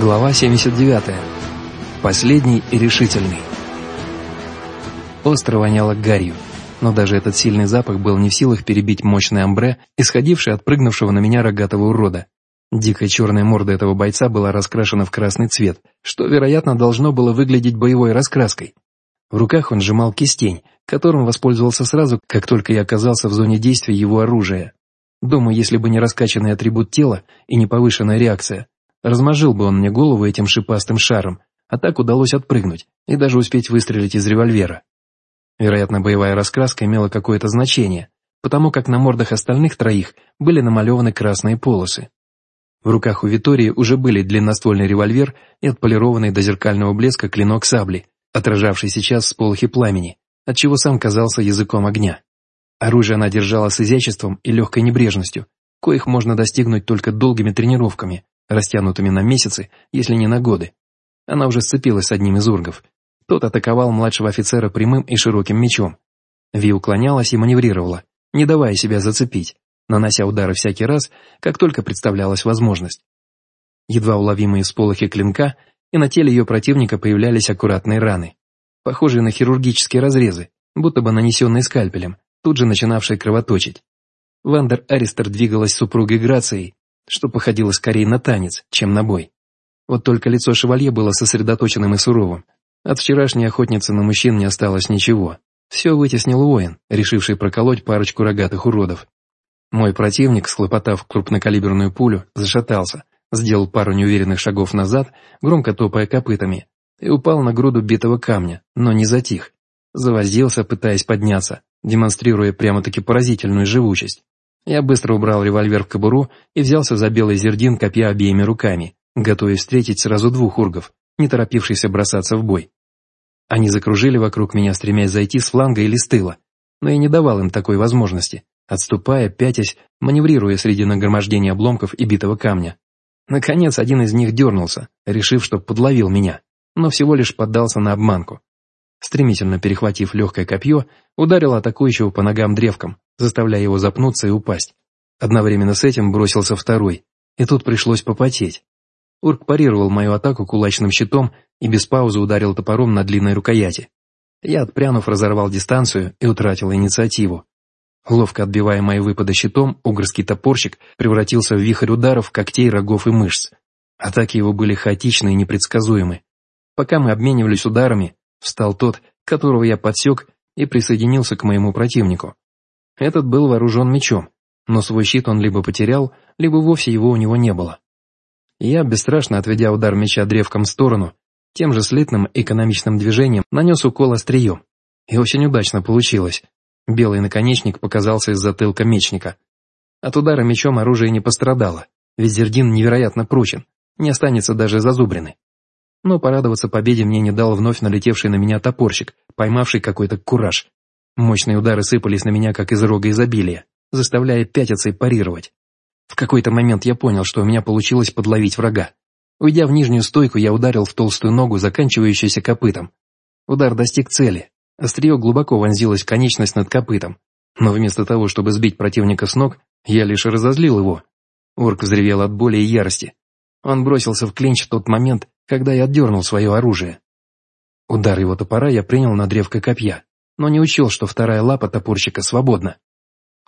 Глава 79. Последний и решительный. Остро воняло гарью, но даже этот сильный запах был не в силах перебить мощный амбре, исходивший от прыгнувшего на меня рогатого урода. Дикая черная морда этого бойца была раскрашена в красный цвет, что, вероятно, должно было выглядеть боевой раскраской. В руках он сжимал кистень, которым воспользовался сразу, как только я оказался в зоне действия его оружия. Думаю, если бы не раскачанный атрибут тела и не повышенная реакция, Размажил бы он мне голову этим шипастым шаром, а так удалось отпрыгнуть и даже успеть выстрелить из револьвера. Вероятно, боевая раскраска имела какое-то значение, потому как на мордах остальных троих были намалеваны красные полосы. В руках у Витории уже были длинноствольный револьвер и отполированный до зеркального блеска клинок сабли, отражавший сейчас сполохи пламени, отчего сам казался языком огня. Оружие она держала с изяществом и легкой небрежностью, коих можно достигнуть только долгими тренировками, растянутыми на месяцы, если не на годы. Она уже сцепилась с одним из ургов. Тот атаковал младшего офицера прямым и широким мечом. Ви уклонялась и маневрировала, не давая себя зацепить, нанося удары всякий раз, как только представлялась возможность. Едва уловимые сполохи клинка, и на теле ее противника появлялись аккуратные раны, похожие на хирургические разрезы, будто бы нанесенные скальпелем, тут же начинавшие кровоточить. Вандер Аристер двигалась супругой грацией, что походило скорее на танец, чем на бой. Вот только лицо шевалье было сосредоточенным и суровым. От вчерашней охотницы на мужчин не осталось ничего. Все вытеснил воин, решивший проколоть парочку рогатых уродов. Мой противник, схлопотав крупнокалиберную пулю, зашатался, сделал пару неуверенных шагов назад, громко топая копытами, и упал на груду битого камня, но не затих. Завозился, пытаясь подняться, демонстрируя прямо-таки поразительную живучесть. Я быстро убрал револьвер в кобуру и взялся за белый зердин копья обеими руками, готовясь встретить сразу двух ургов, не торопившихся бросаться в бой. Они закружили вокруг меня, стремясь зайти с фланга или с тыла, но я не давал им такой возможности, отступая, пятясь, маневрируя среди нагромождения обломков и битого камня. Наконец, один из них дернулся, решив, что подловил меня, но всего лишь поддался на обманку. Стремительно перехватив легкое копье, ударил атакующего по ногам древком, заставляя его запнуться и упасть. Одновременно с этим бросился второй, и тут пришлось попотеть. Урк парировал мою атаку кулачным щитом и без паузы ударил топором на длинной рукояти. Я, отпрянув, разорвал дистанцию и утратил инициативу. Ловко отбивая мои выпады щитом, угорский топорщик превратился в вихрь ударов, когтей, рогов и мышц. Атаки его были хаотичны и непредсказуемы. Пока мы обменивались ударами, Встал тот, которого я подсек, и присоединился к моему противнику. Этот был вооружен мечом, но свой щит он либо потерял, либо вовсе его у него не было. Я, бесстрашно отведя удар меча древком в сторону, тем же слитным экономичным движением нанес укол острием. И очень удачно получилось. Белый наконечник показался из затылка мечника. От удара мечом оружие не пострадало, ведь Зердин невероятно прочен, не останется даже зазубрины. Но порадоваться победе мне не дал вновь налетевший на меня топорщик, поймавший какой-то кураж. Мощные удары сыпались на меня, как из рога изобилия, заставляя пятиться и парировать. В какой-то момент я понял, что у меня получилось подловить врага. Уйдя в нижнюю стойку, я ударил в толстую ногу, заканчивающуюся копытом. Удар достиг цели. Острие глубоко вонзилось в конечность над копытом. Но вместо того, чтобы сбить противника с ног, я лишь разозлил его. Орк взревел от боли и ярости. Он бросился в клинч в тот момент, когда я отдернул свое оружие. Удар его топора я принял на древко копья, но не учел, что вторая лапа топорщика свободна.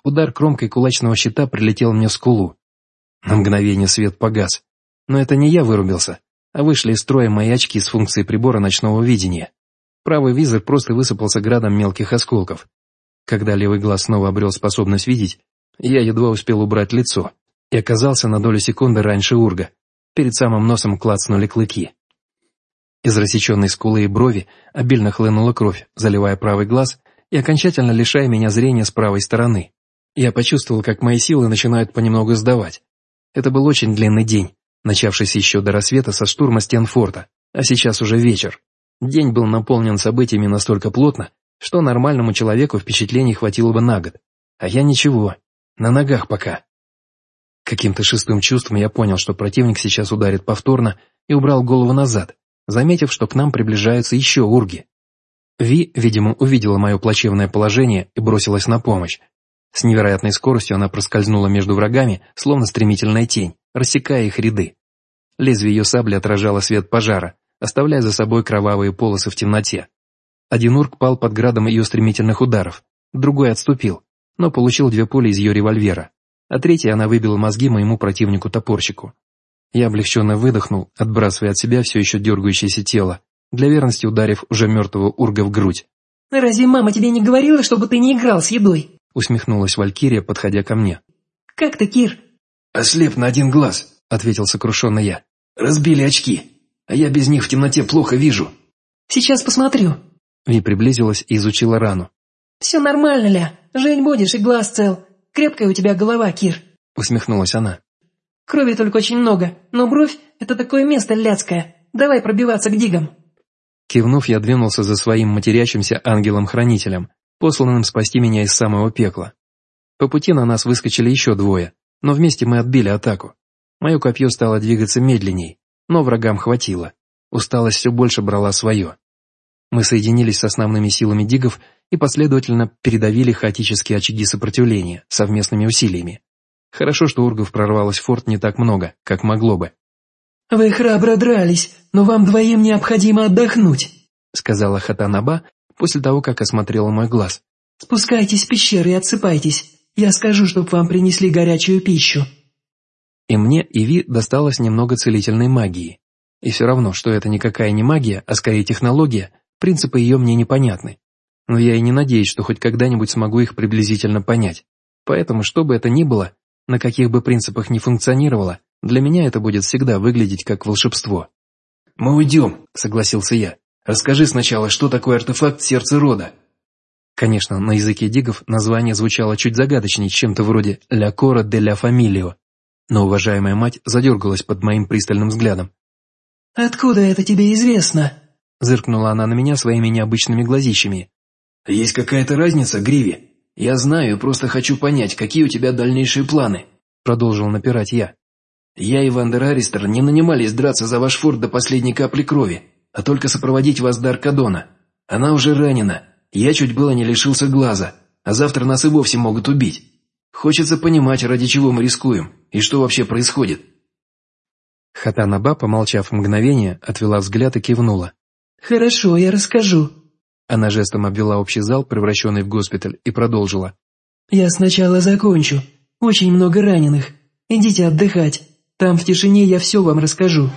Удар кромкой кулачного щита прилетел мне в скулу. На мгновение свет погас. Но это не я вырубился, а вышли из строя мои очки с функцией прибора ночного видения. Правый визор просто высыпался градом мелких осколков. Когда левый глаз снова обрел способность видеть, я едва успел убрать лицо и оказался на долю секунды раньше Урга. Перед самым носом клацнули клыки. Из рассеченной скулы и брови обильно хлынула кровь, заливая правый глаз и окончательно лишая меня зрения с правой стороны. Я почувствовал, как мои силы начинают понемногу сдавать. Это был очень длинный день, начавшийся еще до рассвета со штурма стен форта, а сейчас уже вечер. День был наполнен событиями настолько плотно, что нормальному человеку впечатлений хватило бы на год. А я ничего, на ногах пока. Каким-то шестым чувством я понял, что противник сейчас ударит повторно, и убрал голову назад, заметив, что к нам приближаются еще урги. Ви, видимо, увидела мое плачевное положение и бросилась на помощь. С невероятной скоростью она проскользнула между врагами, словно стремительная тень, рассекая их ряды. Лезвие ее сабли отражало свет пожара, оставляя за собой кровавые полосы в темноте. Один урк пал под градом ее стремительных ударов, другой отступил, но получил две пули из ее револьвера, а третьей она выбила мозги моему противнику-топорщику. Я облегченно выдохнул, отбрасывая от себя все еще дергающееся тело, для верности ударив уже мертвого урга в грудь. «Разве мама тебе не говорила, чтобы ты не играл с едой?» усмехнулась Валькирия, подходя ко мне. «Как ты, Кир?» «Ослеп на один глаз», — ответил сокрушенно я. «Разбили очки, а я без них в темноте плохо вижу». «Сейчас посмотрю». Ви приблизилась и изучила рану. «Все нормально, Ля. Жить будешь, и глаз цел. Крепкая у тебя голова, Кир», — усмехнулась она. «Крови только очень много, но бровь — это такое место ляцкое. Давай пробиваться к дигам». Кивнув, я двинулся за своим матерящимся ангелом-хранителем, посланным спасти меня из самого пекла. По пути на нас выскочили еще двое, но вместе мы отбили атаку. Мое копье стало двигаться медленней, но врагам хватило. Усталость все больше брала свое. Мы соединились с основными силами дигов и последовательно передавили хаотические очаги сопротивления совместными усилиями. Хорошо, что ургов прорвалось в форт не так много, как могло бы. «Вы храбро дрались, но вам двоим необходимо отдохнуть», сказала Хатанаба после того, как осмотрела мой глаз. «Спускайтесь в пещеры и отсыпайтесь. Я скажу, чтоб вам принесли горячую пищу». И мне, и Ви досталось немного целительной магии. И все равно, что это никакая не магия, а скорее технология, принципы ее мне непонятны. Но я и не надеюсь, что хоть когда-нибудь смогу их приблизительно понять. Поэтому, что бы это ни было, на каких бы принципах ни функционировало, для меня это будет всегда выглядеть как волшебство. «Мы уйдем», — согласился я. «Расскажи сначала, что такое артефакт сердца рода?» Конечно, на языке дигов название звучало чуть загадочнее, чем-то вроде «Ля Кора де ля Фамилио». Но уважаемая мать задергалась под моим пристальным взглядом. «Откуда это тебе известно?» Зыркнула она на меня своими необычными глазищами. «Есть какая-то разница, Гриви? Я знаю, просто хочу понять, какие у тебя дальнейшие планы», продолжил напирать я. «Я и Вандер Аристер не нанимались драться за ваш форт до последней капли крови, а только сопроводить вас до Аркадона. Она уже ранена, я чуть было не лишился глаза, а завтра нас и вовсе могут убить. Хочется понимать, ради чего мы рискуем, и что вообще происходит». Хатанаба, помолчав мгновение, отвела взгляд и кивнула. «Хорошо, я расскажу». Она жестом обвела общий зал, превращенный в госпиталь, и продолжила. «Я сначала закончу. Очень много раненых. Идите отдыхать. Там в тишине я все вам расскажу».